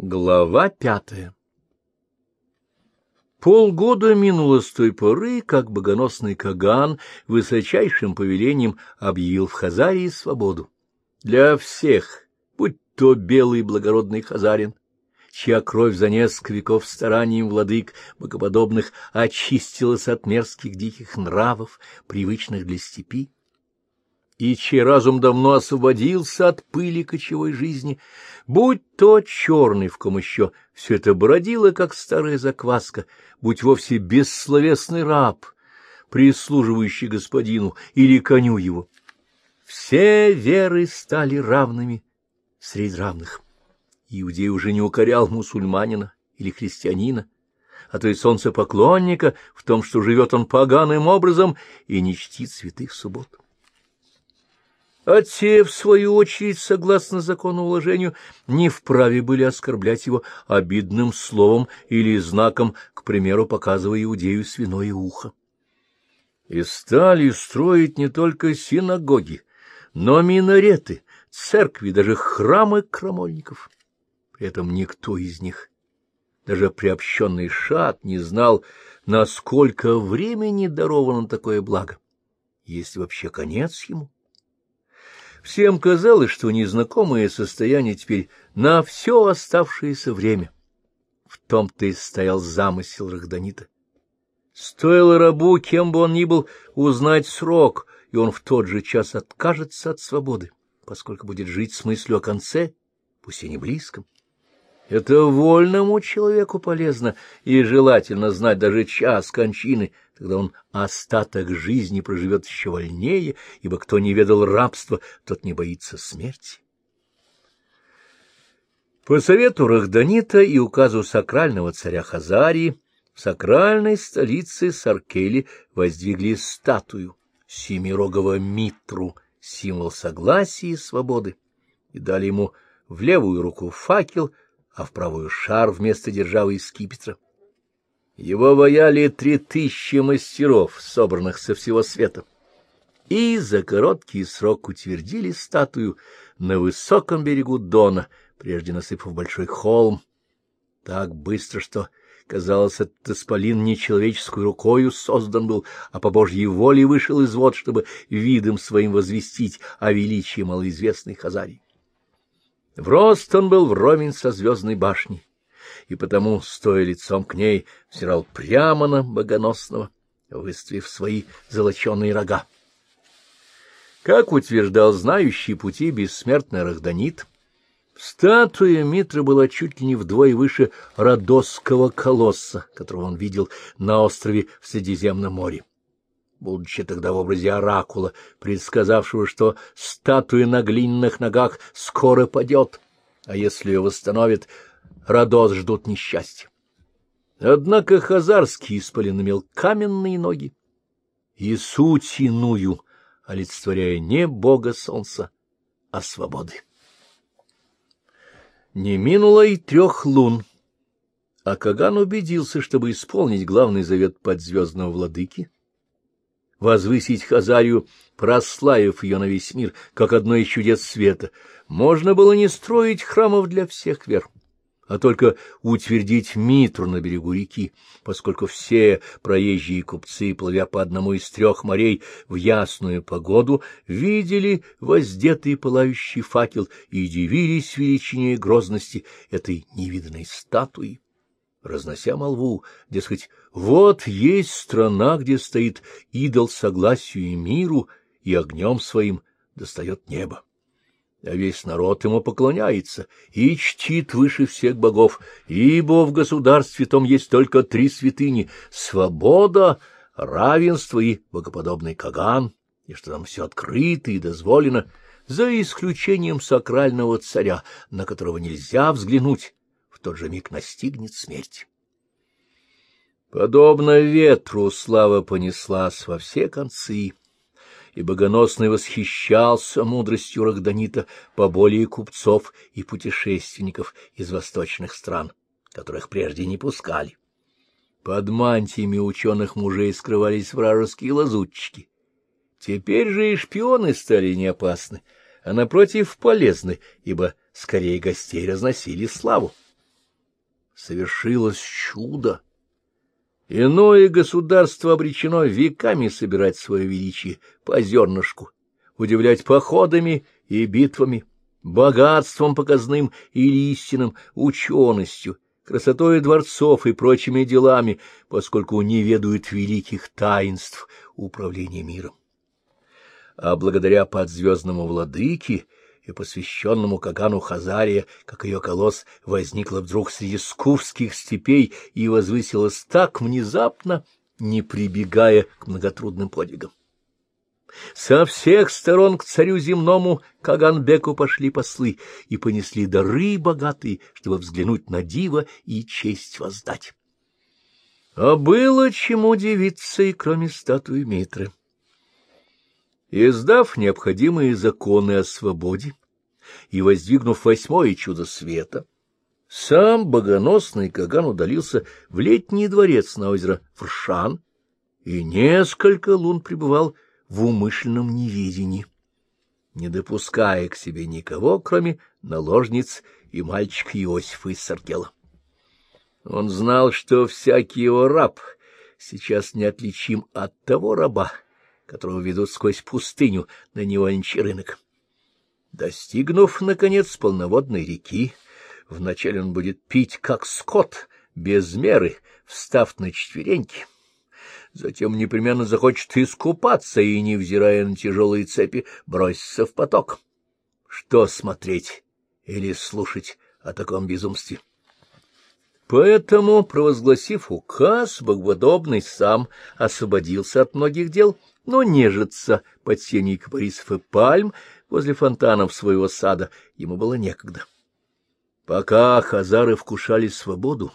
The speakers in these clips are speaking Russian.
Глава пятая Полгода минуло с той поры, как богоносный Каган высочайшим повелением объявил в Хазарии свободу. Для всех, будь то белый благородный хазарин, чья кровь за несколько веков старанием владык богоподобных очистилась от мерзких диких нравов, привычных для степи, и чей разум давно освободился от пыли кочевой жизни, будь то черный, в ком еще все это бродило, как старая закваска, будь вовсе бессловесный раб, прислуживающий господину или коню его. Все веры стали равными среди равных. Иудей уже не укорял мусульманина или христианина, а то и солнцепоклонника в том, что живет он поганым образом и не чтит святых суббот. А те, в свою очередь, согласно закону уложению, не вправе были оскорблять его обидным словом или знаком, к примеру, показывая иудею свиное ухо. И стали строить не только синагоги, но минареты, церкви, даже храмы крамольников. При этом никто из них, даже приобщенный шат, не знал, насколько времени даровано такое благо, есть вообще конец ему. Всем казалось, что незнакомое состояние теперь на все оставшееся время. В том-то и стоял замысел Рахданита. Стоило рабу, кем бы он ни был, узнать срок, и он в тот же час откажется от свободы, поскольку будет жить с мыслью о конце, пусть и не близком. Это вольному человеку полезно и желательно знать даже час кончины, тогда он остаток жизни проживет еще вольнее, ибо кто не ведал рабства, тот не боится смерти. По совету Рахданита и указу сакрального царя Хазарии в сакральной столице Саркели воздвигли статую семирогого Митру, символ согласия и свободы, и дали ему в левую руку факел — а в правую шар вместо державы из скипетра. Его вояли три тысячи мастеров, собранных со всего света, и за короткий срок утвердили статую на высоком берегу Дона, прежде насыпав большой холм, так быстро, что, казалось, этот исполин нечеловеческой рукою создан был, а по Божьей воле вышел из вод, чтобы видом своим возвестить о величии малоизвестной Хазарии. В рост он был вровень со звездной башней, и потому, стоя лицом к ней, взирал прямо на богоносного, выставив свои золоченые рога. Как утверждал знающий пути бессмертный Рахданит, статуя Митра была чуть ли не вдвое выше Родосского колосса, которого он видел на острове в Средиземном море будучи тогда в образе оракула, предсказавшего, что статуя на глиняных ногах скоро падет, а если ее восстановят, Родос ждут несчастья. Однако Хазарский исполин имел каменные ноги и суть иную, олицетворяя не бога солнца, а свободы. Не минуло и трех лун, а Каган убедился, чтобы исполнить главный завет подзвездного владыки — возвысить Хазарию, прославив ее на весь мир, как одно из чудес света, можно было не строить храмов для всех вер, а только утвердить Митру на берегу реки, поскольку все проезжие купцы, плывя по одному из трех морей в ясную погоду, видели воздетый пылающий факел и дивились величине и грозности этой невиданной статуи разнося молву, дескать, вот есть страна, где стоит идол согласию и миру, и огнем своим достает небо. А весь народ ему поклоняется и чтит выше всех богов, ибо в государстве том есть только три святыни — свобода, равенство и богоподобный Каган, и что там все открыто и дозволено, за исключением сакрального царя, на которого нельзя взглянуть, в тот же миг настигнет смерть. Подобно ветру слава понеслась во все концы, и богоносный восхищался мудростью Рахданита поболее купцов и путешественников из восточных стран, которых прежде не пускали. Под мантиями ученых мужей скрывались вражеские лазутчики. Теперь же и шпионы стали не опасны, а, напротив, полезны, ибо скорее гостей разносили славу. совершилось чудо. Иное государство обречено веками собирать свое величие по зернышку, удивлять походами и битвами, богатством показным или истинным, ученостью, красотой дворцов и прочими делами, поскольку не ведают великих таинств управления миром. А благодаря подзвездному владыке и посвященному Кагану Хазария, как ее колосс возникла вдруг среди скуфских степей и возвысилась так внезапно, не прибегая к многотрудным подвигам. Со всех сторон к царю земному Каганбеку пошли послы и понесли дары богатые, чтобы взглянуть на диво и честь воздать. А было чему удивиться и кроме статуи Митры. Издав необходимые законы о свободе и воздвигнув восьмое чудо света, сам богоносный Каган удалился в летний дворец на озеро Фршан и несколько лун пребывал в умышленном неведении, не допуская к себе никого, кроме наложниц и мальчика Иосифа из Саркела. Он знал, что всякий его раб сейчас неотличим от того раба, которого ведут сквозь пустыню на невольничий рынок. Достигнув, наконец, полноводной реки, вначале он будет пить, как скот, без меры, встав на четвереньки. Затем непременно захочет искупаться и, невзирая на тяжелые цепи, броситься в поток. Что смотреть или слушать о таком безумстве? Поэтому, провозгласив указ, Богоподобный сам освободился от многих дел — но нежиться под сеней капарисов и пальм возле фонтанов своего сада ему было некогда. Пока хазары вкушали свободу,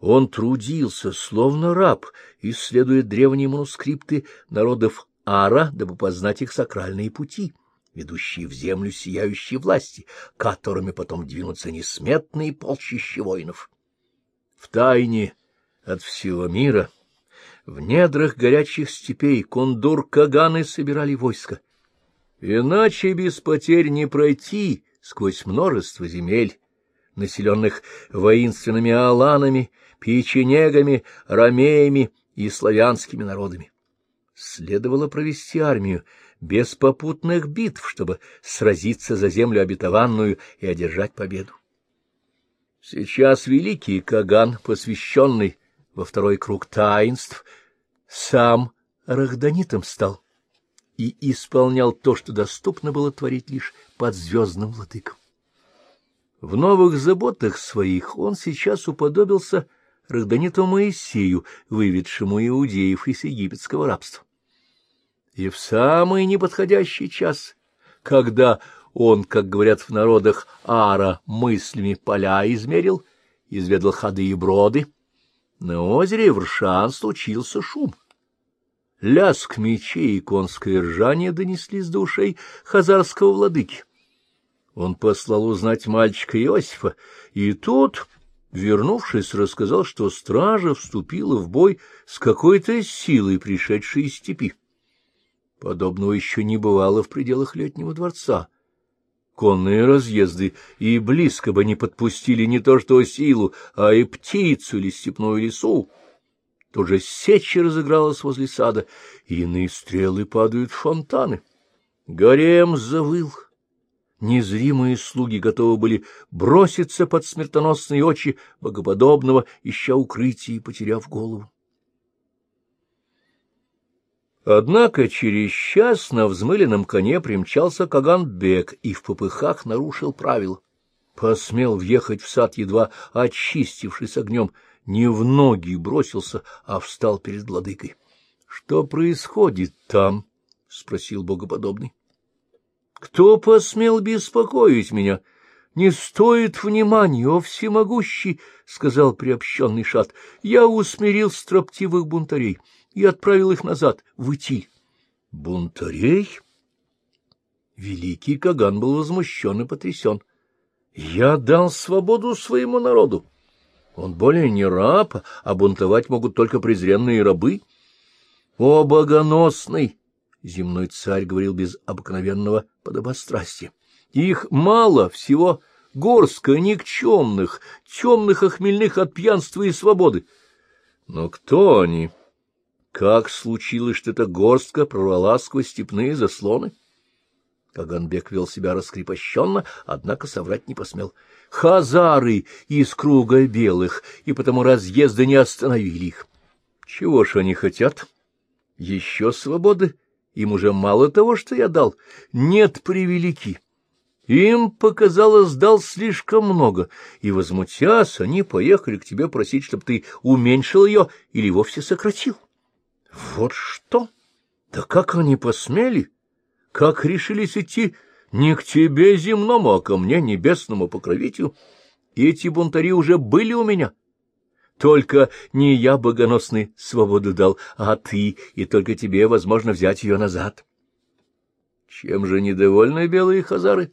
он трудился, словно раб, исследуя древние манускрипты народов Ара, дабы познать их сакральные пути, ведущие в землю сияющей власти, которыми потом двинутся несметные полчища воинов. В тайне от всего мира — в недрах горячих степей кундур-каганы собирали войско. Иначе без потерь не пройти сквозь множество земель, населенных воинственными аланами, печенегами, ромеями и славянскими народами. Следовало провести армию без попутных битв, чтобы сразиться за землю обетованную и одержать победу. Сейчас великий Каган, посвященный во второй круг таинств, сам рахданитом стал и исполнял то, что доступно было творить лишь под звездным владыком. В новых заботах своих он сейчас уподобился Рахданиту Моисею, выведшему иудеев из египетского рабства. И в самый неподходящий час, когда он, как говорят в народах Ара, мыслями поля измерил, изведал ходы и броды, на озере Вршан случился шум. Лязг мечей и конское ржание донеслись до ушей хазарского владыки. Он послал узнать мальчика Иосифа, и тот, вернувшись, рассказал, что стража вступила в бой с какой-то силой, пришедшей из степи. Подобного еще не бывало в пределах летнего дворца конные разъезды, и близко бы не подпустили не то что силу, а и птицу или степную лесу. Тут же сечь разыгралась возле сада, и иные стрелы падают в фонтаны. Гарем завыл. Незримые слуги готовы были броситься под смертоносные очи богоподобного, ища укрытие и потеряв голову. Однако через час на взмыленном коне примчался Каганбек и в попыхах нарушил правила. Посмел въехать в сад, едва очистившись огнем, не в ноги бросился, а встал перед владыкой. — Что происходит там? — спросил богоподобный. — Кто посмел беспокоить меня? — Не стоит внимания, о всемогущий, — сказал приобщенный шат. — Я усмирил строптивых бунтарей и отправил их назад, в Итиль. Бунтарей? Великий Каган был возмущен и потрясен. Я дал свободу своему народу. Он более не раб, а бунтовать могут только презренные рабы. О, богоносный! Земной царь говорил без обыкновенного подобострастия. Их мало, всего горстка никчемных, темных охмельных от пьянства и свободы. Но кто они? Как случилось, что эта горстка прорвала сквозь степные заслоны? Каганбек вел себя раскрепощенно, однако соврать не посмел. Хазары из круга белых, и потому разъезды не остановили их. Чего ж они хотят? Еще свободы? Им уже мало того, что я дал. Нет превелики. Им, показалось, дал слишком много, и, возмутясь, они поехали к тебе просить, чтобы ты уменьшил ее или вовсе сократил. Вот что! Да как они посмели? Как решились идти не к тебе земному, а ко мне, небесному покровителю? Эти бунтари уже были у меня. Только не я, богоносный, свободу дал, а ты, и только тебе возможно взять ее назад. Чем же недовольны белые хазары?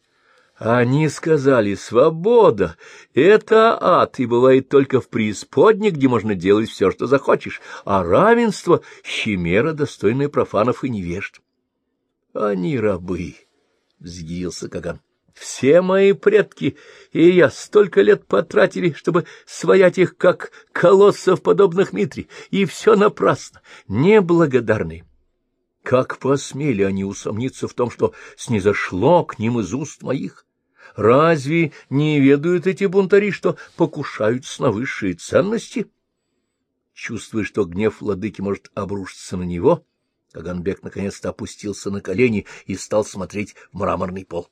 Они сказали, свобода — это ад, и бывает только в преисподней, где можно делать все, что захочешь, а равенство — химера, достойная профанов и невежд. Они рабы, — взъявился Каган. Все мои предки и я столько лет потратили, чтобы своять их, как колоссов, подобных Митри, и все напрасно, неблагодарные. Как посмели они усомниться в том, что снизошло к ним из уст моих? Разве не ведают эти бунтари, что покушаются на высшие ценности? Чувствуя, что гнев владыки может обрушиться на него, Каганбек наконец-то опустился на колени и стал смотреть в мраморный пол.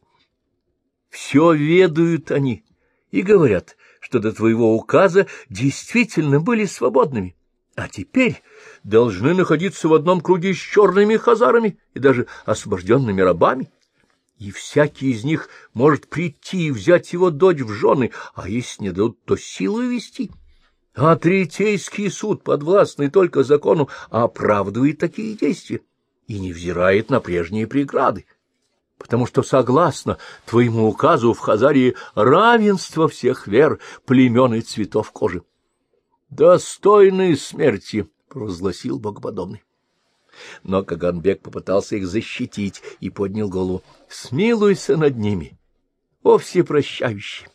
Все ведают они и говорят, что до твоего указа действительно были свободными, а теперь должны находиться в одном круге с черными хазарами и даже освобожденными рабами. И всякий из них может прийти и взять его дочь в жены, а если не дадут, то силу вести. А Третейский суд, подвластный только закону, оправдывает такие действия и не взирает на прежние преграды потому что, согласно твоему указу, в Хазарии равенство всех вер, племен и цветов кожи. — Достойные смерти! — провозгласил богоподобный. Но Каганбек попытался их защитить и поднял голову. — Смилуйся над ними, о всепрощающий!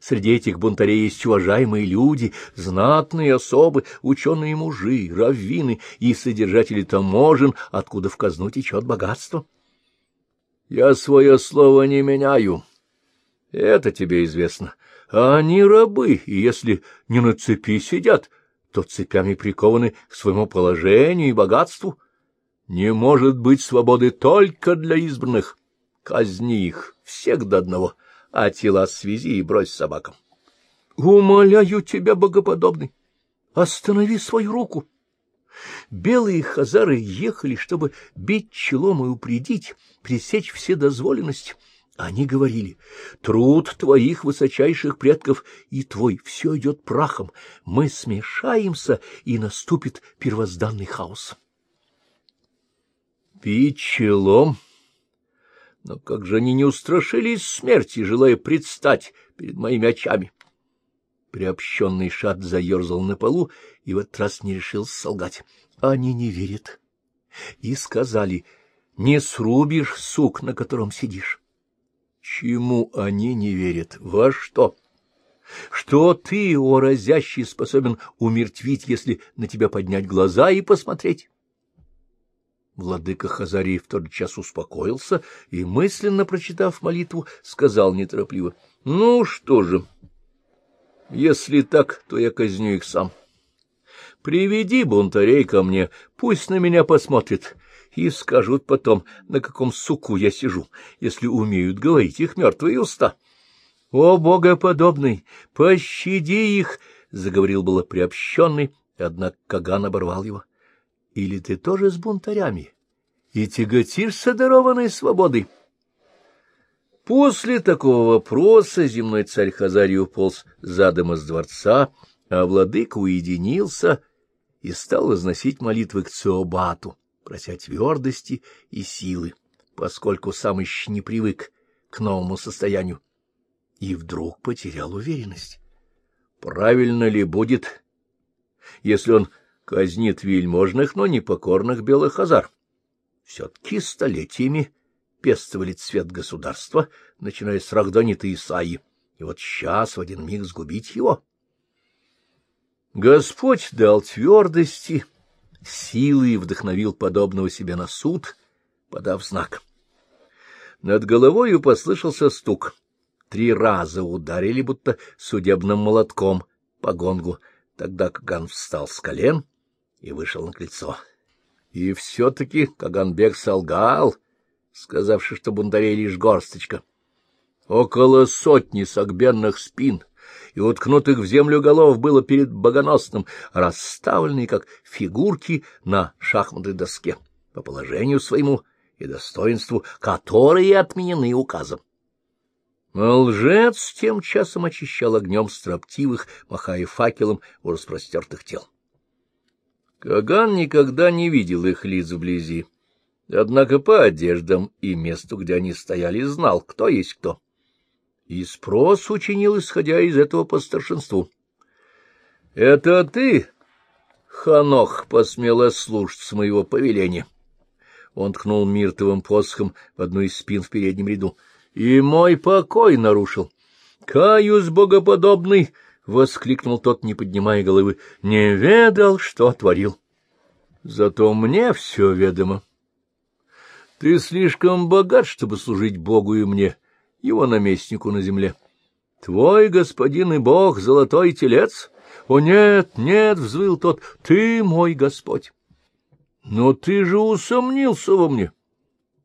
Среди этих бунтарей есть уважаемые люди, знатные особы, ученые мужи, раввины и содержатели таможен, откуда в казну течет богатство. — я свое слово не меняю. Это тебе известно. А они рабы, и если не на цепи сидят, то цепями прикованы к своему положению и богатству. Не может быть свободы только для избранных. Казни их, всех до одного, а тела связи и брось собакам. Умоляю тебя, богоподобный, останови свою руку. Белые хазары ехали, чтобы бить челом и упредить, пресечь все дозволенности. Они говорили, труд твоих высочайших предков и твой все идет прахом, мы смешаемся, и наступит первозданный хаос. Бить челом? Но как же они не устрашились смерти, желая предстать перед моими очами? Приобщенный шат заерзал на полу и в этот раз не решил солгать. Они не верят. И сказали, не срубишь сук, на котором сидишь. Чему они не верят? Во что? Что ты, о разящий, способен умертвить, если на тебя поднять глаза и посмотреть? Владыка Хазарий в тот час успокоился и, мысленно прочитав молитву, сказал неторопливо, — Ну что же... Если так, то я казню их сам. Приведи бунтарей ко мне, пусть на меня посмотрят, и скажут потом, на каком суку я сижу, если умеют говорить их мертвые уста. — О, богоподобный, пощади их! — заговорил было приобщенный, однако Каган оборвал его. — Или ты тоже с бунтарями и тяготишься дарованной свободой? — После такого вопроса земной царь Хазарий уполз задом из дворца, а владыка уединился и стал возносить молитвы к Циобату, прося твердости и силы, поскольку сам еще не привык к новому состоянию, и вдруг потерял уверенность. Правильно ли будет, если он казнит вельможных, но непокорных белых хазар? Все-таки столетиями пестовали цвет государства, начиная с Рахданита Исаи, и вот сейчас в один миг сгубить его. Господь дал твердости, силы и вдохновил подобного себе на суд, подав знак. Над головою послышался стук. Три раза ударили, будто судебным молотком, по гонгу. Тогда Каган встал с колен и вышел на крыльцо. И все-таки Каганбек солгал, сказавши, что бунтарей лишь горсточка. Около сотни согбенных спин и уткнутых в землю голов было перед богоносным, расставленные как фигурки на шахматной доске по положению своему и достоинству, которые отменены указом. лжец тем часом очищал огнем строптивых, махая факелом у распростертых тел. Каган никогда не видел их лиц вблизи, однако по одеждам и месту, где они стояли, знал, кто есть кто и спрос учинил, исходя из этого по старшинству. — Это ты, Ханох, посмела слушаться моего повеления? Он ткнул миртовым посохом в одну из спин в переднем ряду. — И мой покой нарушил. — Каюсь, богоподобный! — воскликнул тот, не поднимая головы. — Не ведал, что творил. — Зато мне все ведомо. — Ты слишком богат, чтобы служить Богу и мне, его наместнику на земле. — Твой господин и бог, золотой телец? — О, нет, нет, — взвыл тот, — ты мой Господь. — Но ты же усомнился во мне.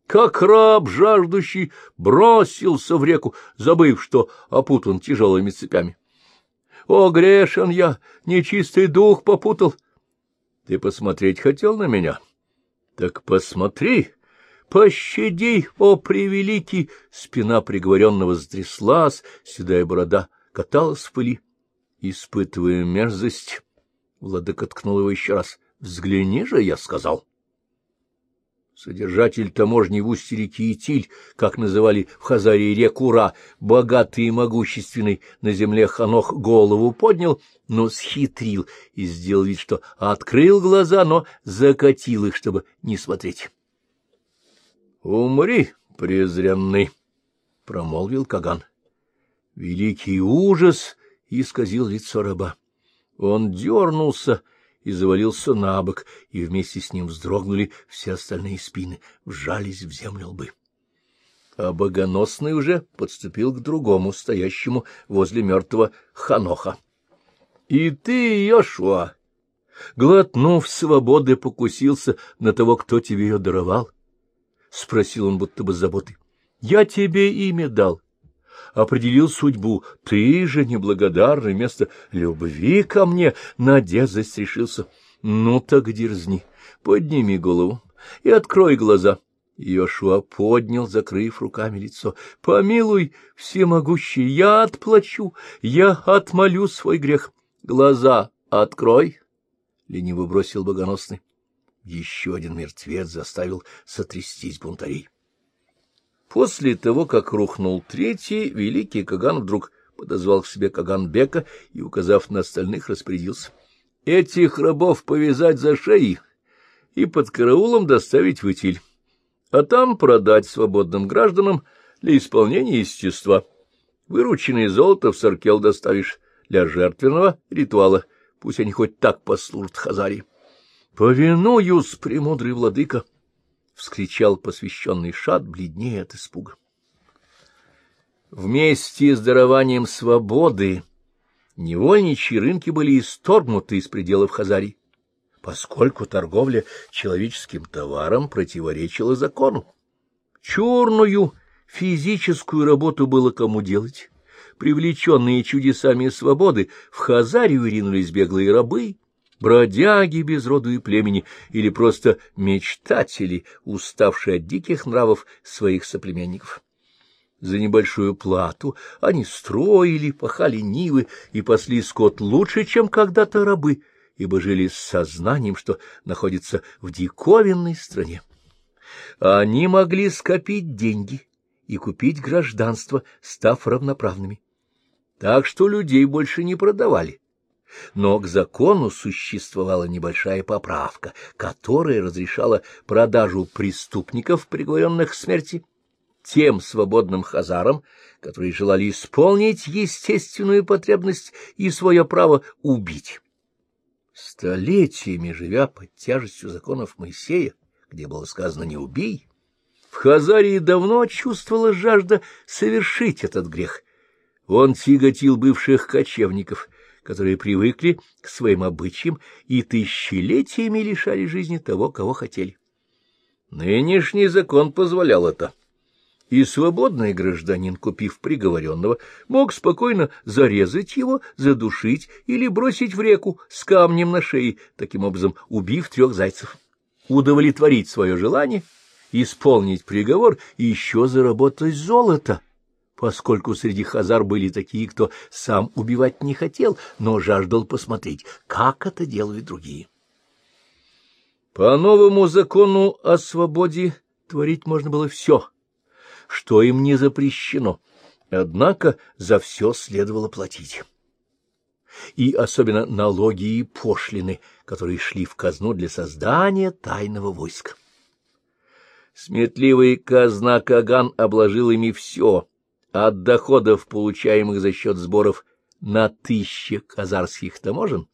Как раб, жаждущий, бросился в реку, забыв, что опутан тяжелыми цепями. О, грешен я, нечистый дух попутал. Ты посмотреть хотел на меня? Так посмотри, Пощади, о превеликий! Спина приговоренного затряслась, седая борода каталась в пыли. Испытывая мерзость, владыка ткнул его еще раз. — Взгляни же, я сказал. Содержатель таможни в устье реки Итиль, как называли в Хазарии реку Ра, богатый и могущественный, на земле Ханох голову поднял, но схитрил и сделал вид, что открыл глаза, но закатил их, чтобы не смотреть. Умри, презренный, — промолвил Каган. Великий ужас исказил лицо раба. Он дернулся и завалился на бок, и вместе с ним вздрогнули все остальные спины, вжались в землю лбы. А богоносный уже подступил к другому, стоящему возле мертвого Ханоха. — И ты, Йошуа, глотнув свободы, покусился на того, кто тебе ее даровал? —— спросил он будто бы с заботой. — Я тебе имя дал, определил судьбу. Ты же, неблагодарный, вместо любви ко мне на дерзость решился. Ну так дерзни, подними голову и открой глаза. Йошуа поднял, закрыв руками лицо. — Помилуй, всемогущий, я отплачу, я отмолю свой грех. Глаза открой, — лениво бросил богоносный. Еще один мертвец заставил сотрястись бунтарей. После того, как рухнул третий, великий Каган вдруг подозвал к себе Каганбека и, указав на остальных, распорядился. — Этих рабов повязать за шеи и под караулом доставить в Итиль, а там продать свободным гражданам для исполнения естества. Вырученное золото в Саркел доставишь для жертвенного ритуала, пусть они хоть так послужат Хазарии. — Повинуюсь, премудрый владыка! — вскричал посвященный шат, бледнее от испуга. Вместе с дарованием свободы невольничьи рынки были исторгнуты из пределов Хазарии, поскольку торговля человеческим товаром противоречила закону. Черную физическую работу было кому делать. Привлеченные чудесами свободы, в Хазарию ринулись беглые рабы, бродяги без роду и племени или просто мечтатели, уставшие от диких нравов своих соплеменников. За небольшую плату они строили, пахали нивы и пасли скот лучше, чем когда-то рабы, ибо жили с сознанием, что находятся в диковинной стране. Они могли скопить деньги и купить гражданство, став равноправными. Так что людей больше не продавали но к закону существовала небольшая поправка, которая разрешала продажу преступников, приговоренных к смерти, тем свободным хазарам, которые желали исполнить естественную потребность и свое право убить. Столетиями живя под тяжестью законов Моисея, где было сказано «не убей», в Хазарии давно чувствовала жажда совершить этот грех. Он тяготил бывших кочевников, которые привыкли к своим обычаям и тысячелетиями лишали жизни того, кого хотели. Нынешний закон позволял это. И свободный гражданин, купив приговоренного, мог спокойно зарезать его, задушить или бросить в реку с камнем на шее, таким образом убив трех зайцев. Удовлетворить свое желание, исполнить приговор и еще заработать золото, поскольку среди хазар были такие, кто сам убивать не хотел, но жаждал посмотреть, как это делают другие. По новому закону о свободе творить можно было все, что им не запрещено, однако за все следовало платить. И особенно налоги и пошлины, которые шли в казну для создания тайного войска. Сметливый казна Каган обложил ими все, от доходов, получаемых за счет сборов на тысячи казарских таможен,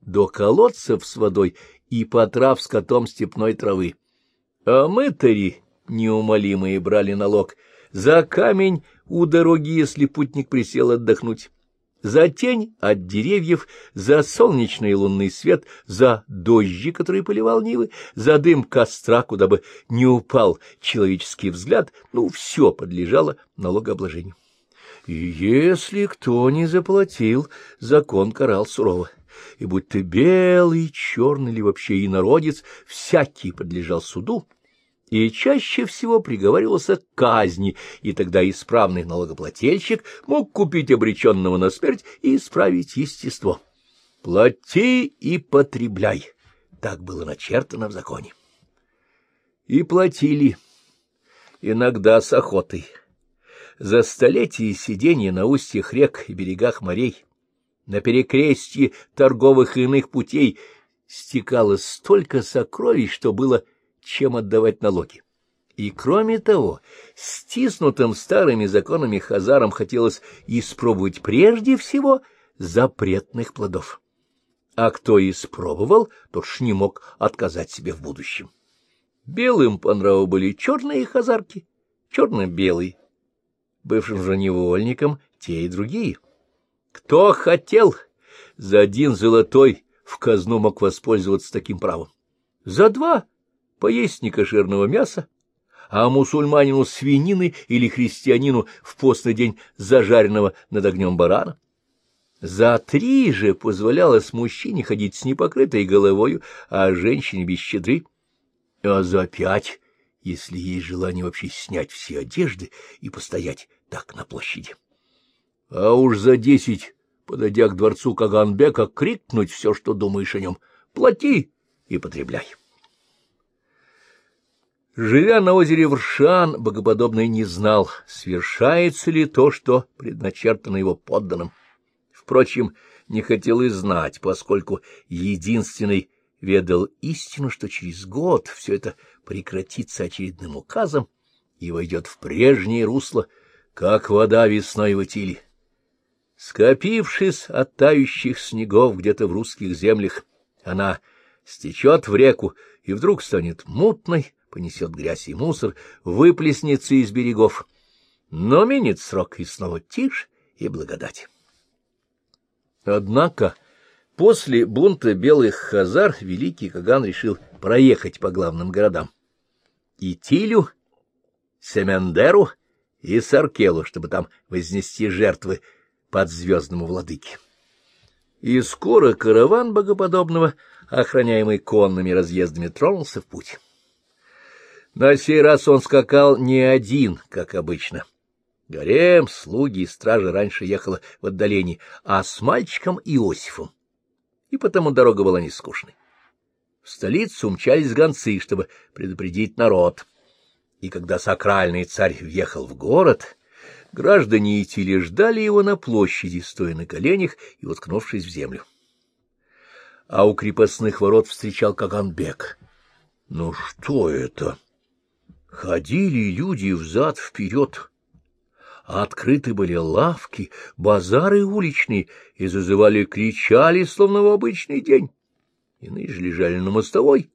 до колодцев с водой и потрав скотом степной травы. А мытари неумолимые брали налог за камень у дороги, если путник присел отдохнуть, за тень от деревьев, за солнечный и лунный свет, за дожди, который поливал Нивы, за дым костра, куда бы не упал человеческий взгляд, ну, все подлежало налогообложению. Если кто не заплатил, закон карал сурово и будь ты белый, черный или вообще инородец, всякий подлежал суду, и чаще всего приговаривался к казни, и тогда исправный налогоплательщик мог купить обреченного на смерть и исправить естество. «Плати и потребляй» — так было начертано в законе. И платили, иногда с охотой. За столетия сидения на устьях рек и берегах морей на перекрестье торговых и иных путей стекало столько сокровищ, что было чем отдавать налоги. И кроме того, стиснутым старыми законами хазарам хотелось испробовать прежде всего запретных плодов. А кто испробовал, тот ж не мог отказать себе в будущем. Белым по нраву были черные хазарки, черно-белые. Бывшим же невольникам те и другие — кто хотел, за один золотой в казну мог воспользоваться таким правом. За два поесть некошерного мяса, а мусульманину свинины или христианину в постный день зажаренного над огнем барана. За три же позволялось мужчине ходить с непокрытой головою, а женщине без щедры. А за пять, если есть желание вообще снять все одежды и постоять так на площади а уж за десять, подойдя к дворцу Каганбека, крикнуть все, что думаешь о нем. Плати и потребляй. Живя на озере Вршан, Богоподобный не знал, свершается ли то, что предначертано его подданным. Впрочем, не хотел и знать, поскольку единственный ведал истину, что через год все это прекратится очередным указом и войдет в прежнее русло, как вода весной в Итиле. Скопившись от тающих снегов где-то в русских землях, она стечет в реку и вдруг станет мутной, понесет грязь и мусор, выплеснется из берегов. Но минет срок, и снова тишь и благодать. Однако после бунта белых хазар великий Каган решил проехать по главным городам. Итилю, Семендеру и Саркелу, чтобы там вознести жертвы под звездному владыке. И скоро караван богоподобного, охраняемый конными разъездами, тронулся в путь. На сей раз он скакал не один, как обычно. Гарем, слуги и стражи раньше ехала в отдалении, а с мальчиком Иосифом. И потому дорога была не скучной. В столицу умчались гонцы, чтобы предупредить народ. И когда сакральный царь въехал в город, Граждане Итили ждали его на площади, стоя на коленях и уткнувшись в землю. А у крепостных ворот встречал Каганбек. Ну что это? Ходили люди взад-вперед, открыты были лавки, базары уличные, и зазывали, кричали, словно в обычный день. Иные же лежали на мостовой,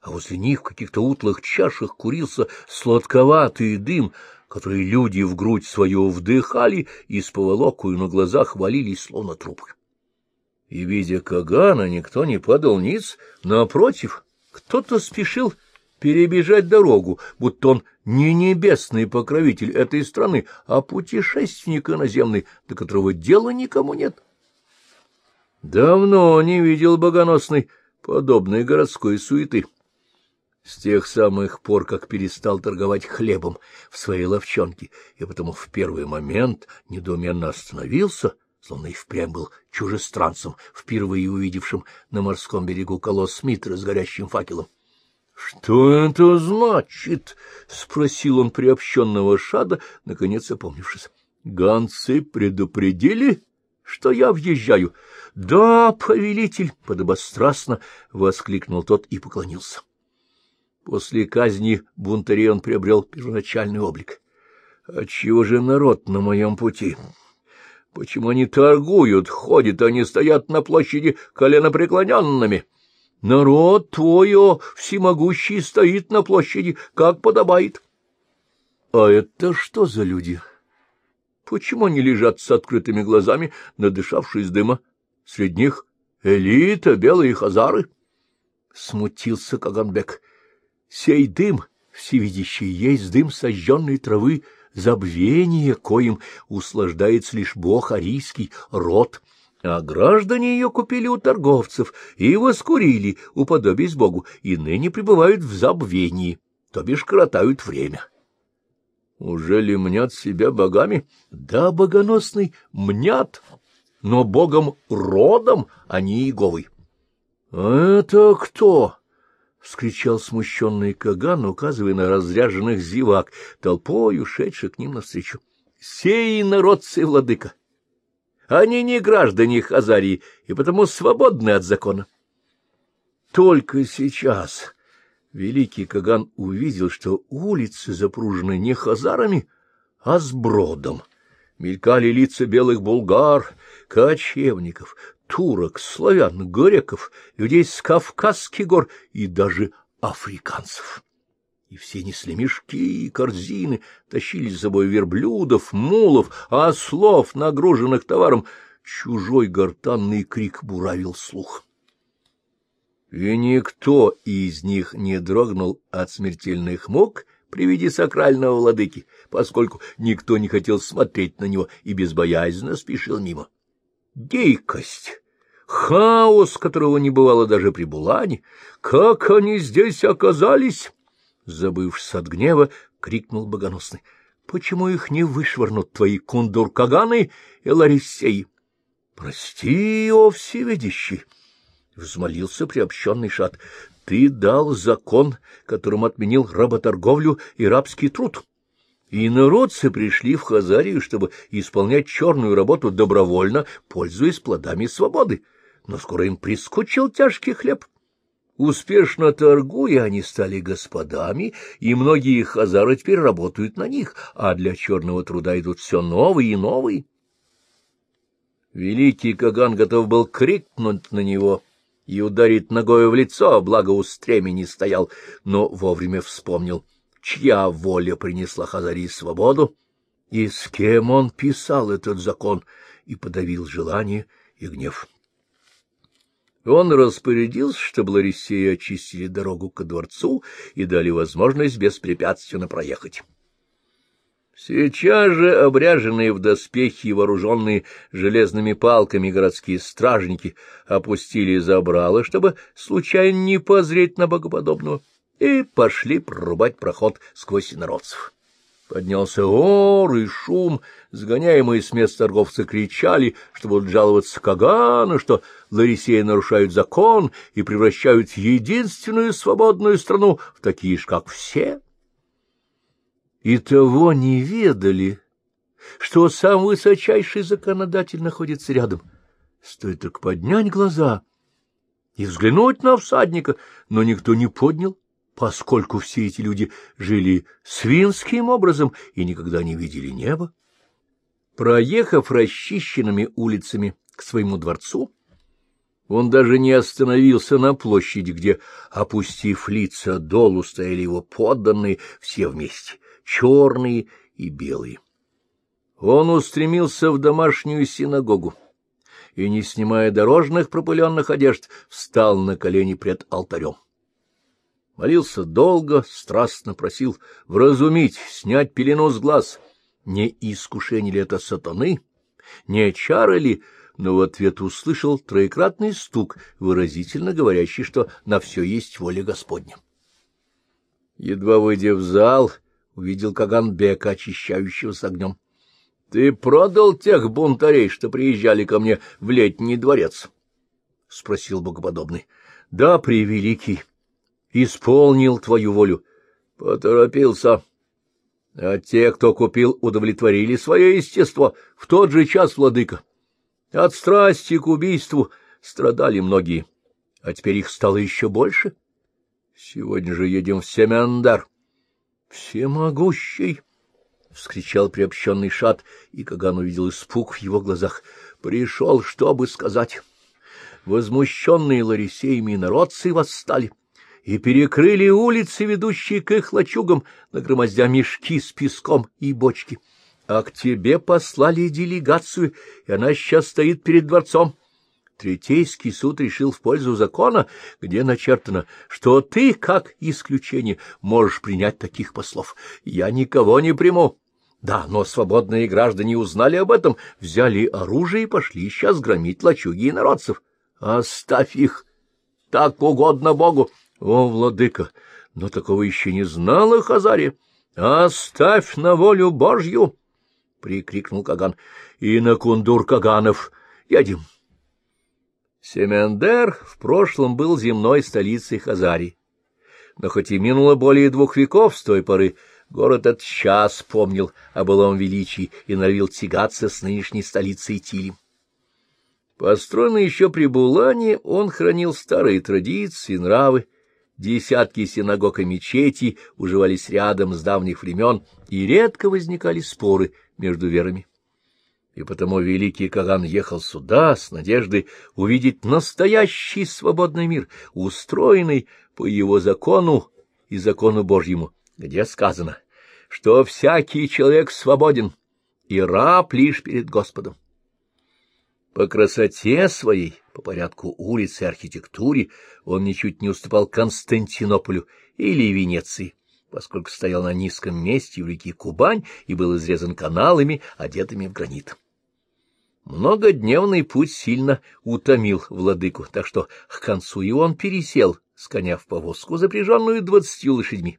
а возле них в каких-то утлых чашах курился сладковатый дым, который люди в грудь свою вдыхали и с поволокою на глазах валились, словно трупы. И, видя Кагана, никто не падал ниц, напротив, кто-то спешил перебежать дорогу, будто он не небесный покровитель этой страны, а путешественник иноземный, до которого дела никому нет. Давно не видел богоносный подобной городской суеты. С тех самых пор, как перестал торговать хлебом в своей ловчонке, и потому в первый момент недоуменно остановился, словно и впрямь был чужестранцем, впервые увидевшим на морском берегу колосс Митры с горящим факелом. — Что это значит? — спросил он приобщенного шада, наконец опомнившись. — Ганцы предупредили, что я въезжаю? — Да, повелитель! — подобострастно воскликнул тот и поклонился. После казни бунтарей он приобрел первоначальный облик. — Отчего же народ на моем пути? Почему они торгуют, ходят, они стоят на площади коленопреклоненными? — Народ твой, о, всемогущий, стоит на площади, как подобает. А это что за люди? Почему они лежат с открытыми глазами, надышавшись дыма? Среди них элита, белые хазары. Смутился Каганбек. Сей дым, всевидящий, есть дым сожженной травы, забвение, коим услаждается лишь бог арийский, род — а граждане ее купили у торговцев и воскурили, уподобясь Богу, и ныне пребывают в забвении, то бишь коротают время. Уже ли мнят себя богами? Да, богоносный, мнят, но богом родом, а не Иеговой. — Это кто? — вскричал смущенный Каган, указывая на разряженных зевак, толпой ушедших к ним навстречу. — Сей народцы, владыка! — они не граждане Хазарии и потому свободны от закона. Только сейчас великий Каган увидел, что улицы запружены не хазарами, а сбродом. Мелькали лица белых булгар, кочевников, турок, славян, греков, людей с Кавказских гор и даже африканцев и все несли мешки и корзины, тащили с собой верблюдов, мулов, ослов, нагруженных товаром. Чужой гортанный крик буравил слух. И никто из них не дрогнул от смертельных мук при виде сакрального владыки, поскольку никто не хотел смотреть на него и безбоязненно спешил мимо. Дикость! Хаос, которого не бывало даже при Булане! Как они здесь оказались? Забывшись от гнева, крикнул богоносный. — Почему их не вышвырнут твои кундуркаганы и ларисеи? — Прости, о всевидящий! — взмолился приобщенный шат. — Ты дал закон, которым отменил работорговлю и рабский труд. И народцы пришли в Хазарию, чтобы исполнять черную работу добровольно, пользуясь плодами свободы. Но скоро им прискучил тяжкий хлеб. Успешно торгуя, они стали господами, и многие хазары теперь работают на них, а для черного труда идут все новые и новые. Великий Каган готов был крикнуть на него и ударить ногою в лицо, благо у стремени стоял, но вовремя вспомнил, чья воля принесла Хазарии свободу, и с кем он писал этот закон, и подавил желание и гнев. Он распорядился, чтобы Ларисеи очистили дорогу ко дворцу и дали возможность беспрепятственно проехать. Сейчас же обряженные в доспехи и вооруженные железными палками городские стражники опустили забрало, чтобы случайно не позреть на богоподобного, и пошли прорубать проход сквозь народцев. Поднялся ор и шум, сгоняемые с мест торговцы кричали, что будут жаловаться Кагану, что Ларисеи нарушают закон и превращают единственную свободную страну в такие же, как все. И того не ведали, что сам высочайший законодатель находится рядом. Стоит только поднять глаза и взглянуть на всадника, но никто не поднял поскольку все эти люди жили свинским образом и никогда не видели неба. Проехав расчищенными улицами к своему дворцу, он даже не остановился на площади, где, опустив лица долу, стояли его подданные все вместе, черные и белые. Он устремился в домашнюю синагогу и, не снимая дорожных пропыленных одежд, встал на колени пред алтарем. Молился долго, страстно просил вразумить, снять пелену с глаз. Не искушение ли это сатаны? Не чары ли? Но в ответ услышал троекратный стук, выразительно говорящий, что на все есть воля Господня. Едва выйдя в зал, увидел Каганбека, очищающего с огнем. — Ты продал тех бунтарей, что приезжали ко мне в летний дворец? — спросил богоподобный. — Да, превеликий исполнил твою волю. Поторопился. А те, кто купил, удовлетворили свое естество в тот же час, владыка. От страсти к убийству страдали многие, а теперь их стало еще больше. Сегодня же едем в Семендар. Всемогущий! — вскричал приобщенный шат, и Каган увидел испуг в его глазах. Пришел, чтобы сказать. Возмущенные ларисеями народцы восстали. — и перекрыли улицы, ведущие к их лачугам, нагромоздя мешки с песком и бочки. А к тебе послали делегацию, и она сейчас стоит перед дворцом. Третейский суд решил в пользу закона, где начертано, что ты, как исключение, можешь принять таких послов. Я никого не приму. Да, но свободные граждане узнали об этом, взяли оружие и пошли сейчас громить лачуги и народцев. Оставь их, так угодно Богу. О, владыка, но такого еще не знала Хазари. Оставь на волю Божью! — прикрикнул Каган. — И на кундур Каганов едем. Семендер в прошлом был земной столицей Хазари. Но хоть и минуло более двух веков с той поры, город этот час помнил о былом величии и норовил тягаться с нынешней столицей Тилем. Построенный еще при Булане, он хранил старые традиции, нравы, Десятки синагог и мечетей уживались рядом с давних времен, и редко возникали споры между верами. И потому великий Каган ехал сюда с надеждой увидеть настоящий свободный мир, устроенный по его закону и закону Божьему, где сказано, что всякий человек свободен и раб лишь перед Господом. По красоте своей, по порядку улиц и архитектуре он ничуть не уступал Константинополю или Венеции, поскольку стоял на низком месте у реки Кубань и был изрезан каналами, одетыми в гранит. Многодневный путь сильно утомил владыку, так что к концу и он пересел с коня в повозку, запряженную двадцатью лошадьми.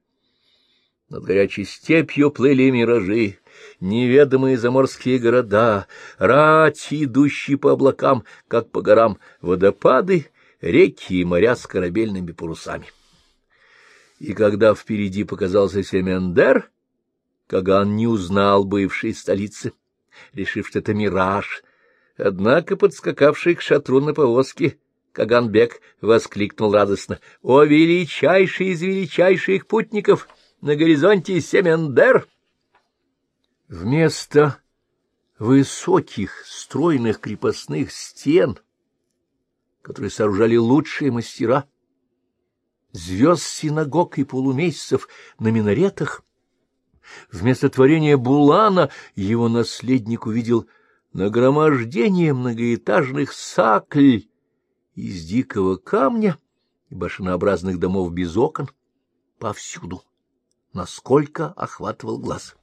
Над горячей степью плыли миражи, неведомые заморские города, рать, идущие по облакам, как по горам, водопады, реки и моря с корабельными парусами. И когда впереди показался Семендер, Каган не узнал бывшей столицы, решив, что это мираж. Однако подскакавший к шатру на повозке Каганбек воскликнул радостно. — О, величайший из величайших путников! На горизонте Семендер! Вместо высоких, стройных крепостных стен, которые сооружали лучшие мастера, звезд синагог и полумесяцев на минаретах, вместо творения Булана его наследник увидел нагромождение многоэтажных сакль из дикого камня и башенообразных домов без окон повсюду, насколько охватывал глаз.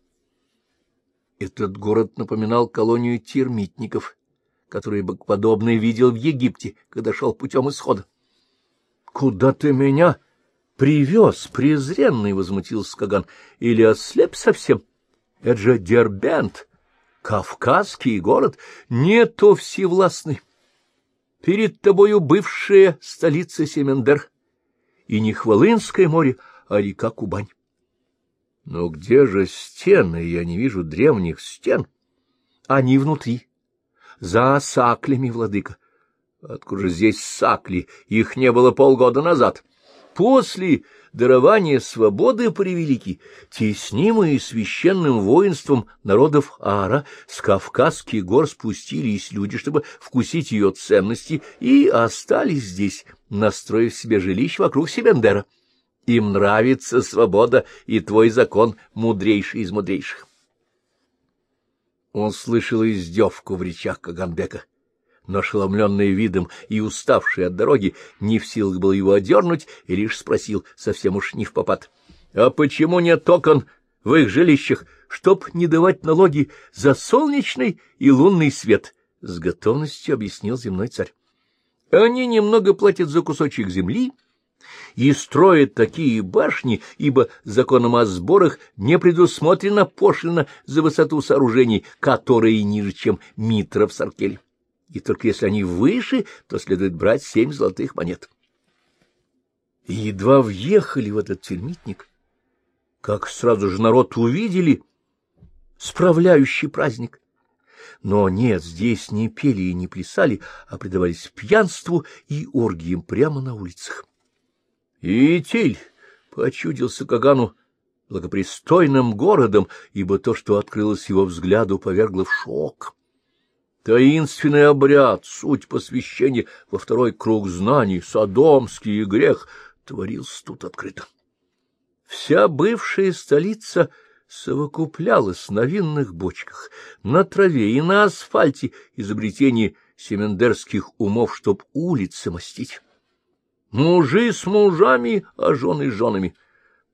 Этот город напоминал колонию термитников, которые богоподобный видел в Египте, когда шел путем исхода. — Куда ты меня привез, презренный? — возмутился Каган. — Или ослеп совсем? Это же Дербент, кавказский город, не то всевластный. Перед тобою бывшая столица Семендер, и не Хвалынское море, а река Кубань. Но где же стены? Я не вижу древних стен. Они внутри, за саклями, владыка. Откуда же здесь сакли? Их не было полгода назад. После дарование свободы превелики, теснимые священным воинством народов Ара, с Кавказских гор спустились люди, чтобы вкусить ее ценности, и остались здесь, настроив себе жилище вокруг Себендера. Им нравится свобода и твой закон, мудрейший из мудрейших. Он слышал издевку в речах Каганбека но ошеломленный видом и уставший от дороги, не в силах был его одернуть и лишь спросил, совсем уж не в попад. — А почему нет окон в их жилищах, чтоб не давать налоги за солнечный и лунный свет? — с готовностью объяснил земной царь. — Они немного платят за кусочек земли и строят такие башни, ибо законом о сборах не предусмотрено пошлина за высоту сооружений, которые ниже, чем Митра в Саркеле и только если они выше, то следует брать семь золотых монет. И едва въехали в этот термитник, как сразу же народ увидели справляющий праздник. Но нет, здесь не пели и не плясали, а предавались пьянству и оргиям прямо на улицах. И Тель почудился Кагану благопристойным городом, ибо то, что открылось его взгляду, повергло в шок. Таинственный обряд, суть посвящения во второй круг знаний, садомский грех, творился тут открыто. Вся бывшая столица совокуплялась на винных бочках, на траве и на асфальте изобретение семендерских умов, чтоб улицы мостить. Мужи с мужами, а жены с женами.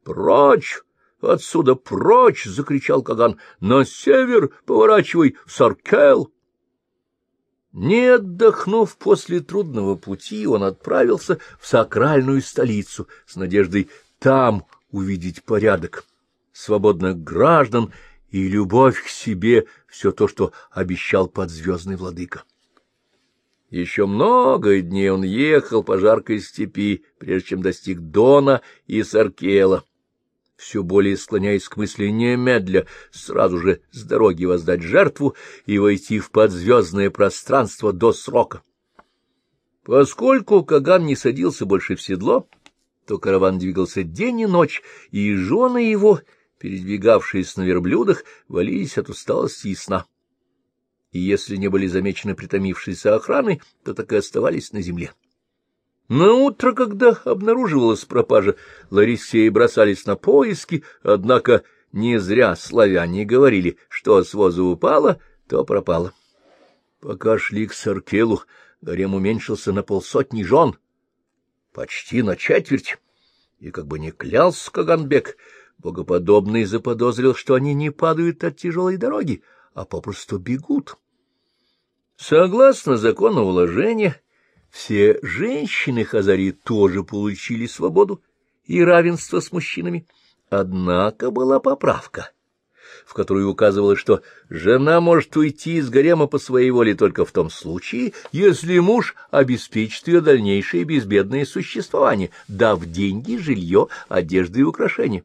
«Прочь! Отсюда прочь!» — закричал Каган. «На север поворачивай, в Саркел!» Не отдохнув после трудного пути, он отправился в сакральную столицу с надеждой там увидеть порядок, свободных граждан и любовь к себе, все то, что обещал подзвездный владыка. Еще много дней он ехал по жаркой степи, прежде чем достиг Дона и Саркела все более склоняясь к мысли немедля, сразу же с дороги воздать жертву и войти в подзвездное пространство до срока. Поскольку Каган не садился больше в седло, то караван двигался день и ночь, и жены его, передвигавшиеся на верблюдах, валились от усталости и сна. И если не были замечены притомившиеся охраны, то так и оставались на земле. На утро, когда обнаруживалась пропажа, Ларисеи бросались на поиски, однако не зря славяне говорили, что с воза упало, то пропало. Пока шли к Саркелу, гарем уменьшился на полсотни жен, почти на четверть, и как бы не клялся Каганбек, богоподобный заподозрил, что они не падают от тяжелой дороги, а попросту бегут. Согласно закону уложения, все женщины Хазари тоже получили свободу и равенство с мужчинами. Однако была поправка, в которой указывалось, что жена может уйти из гарема по своей воле только в том случае, если муж обеспечит ее дальнейшее безбедное существование, дав деньги, жилье, одежду и украшения.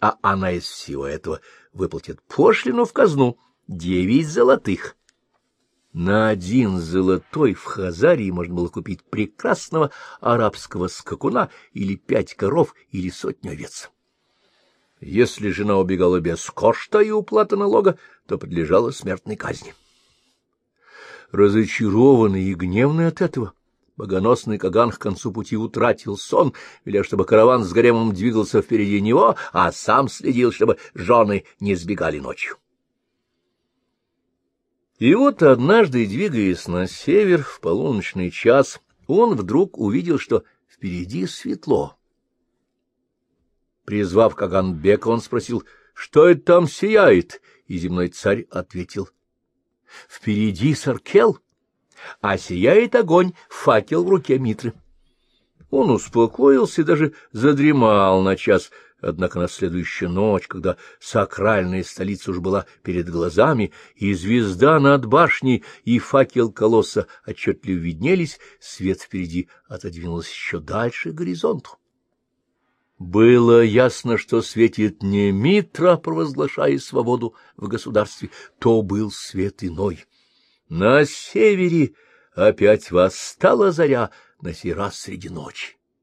А она из всего этого выплатит пошлину в казну — девять золотых — на один золотой в Хазарии можно было купить прекрасного арабского скакуна или пять коров или сотню овец. Если жена убегала без кошта и уплаты налога, то подлежала смертной казни. Разочарованный и гневный от этого, богоносный Каган к концу пути утратил сон, веля, чтобы караван с гаремом двигался впереди него, а сам следил, чтобы жены не сбегали ночью. И вот однажды, двигаясь на север в полуночный час, он вдруг увидел, что впереди светло. Призвав Каганбека, он спросил, что это там сияет, и земной царь ответил, — Впереди Саркел, а сияет огонь, факел в руке Митры. Он успокоился и даже задремал на час, Однако на следующую ночь, когда сакральная столица уж была перед глазами, и звезда над башней, и факел колосса отчетливо виднелись, свет впереди отодвинулся еще дальше к горизонту. Было ясно, что светит не Митра, провозглашая свободу в государстве, то был свет иной. На севере опять восстала заря, на сей раз среди ночи.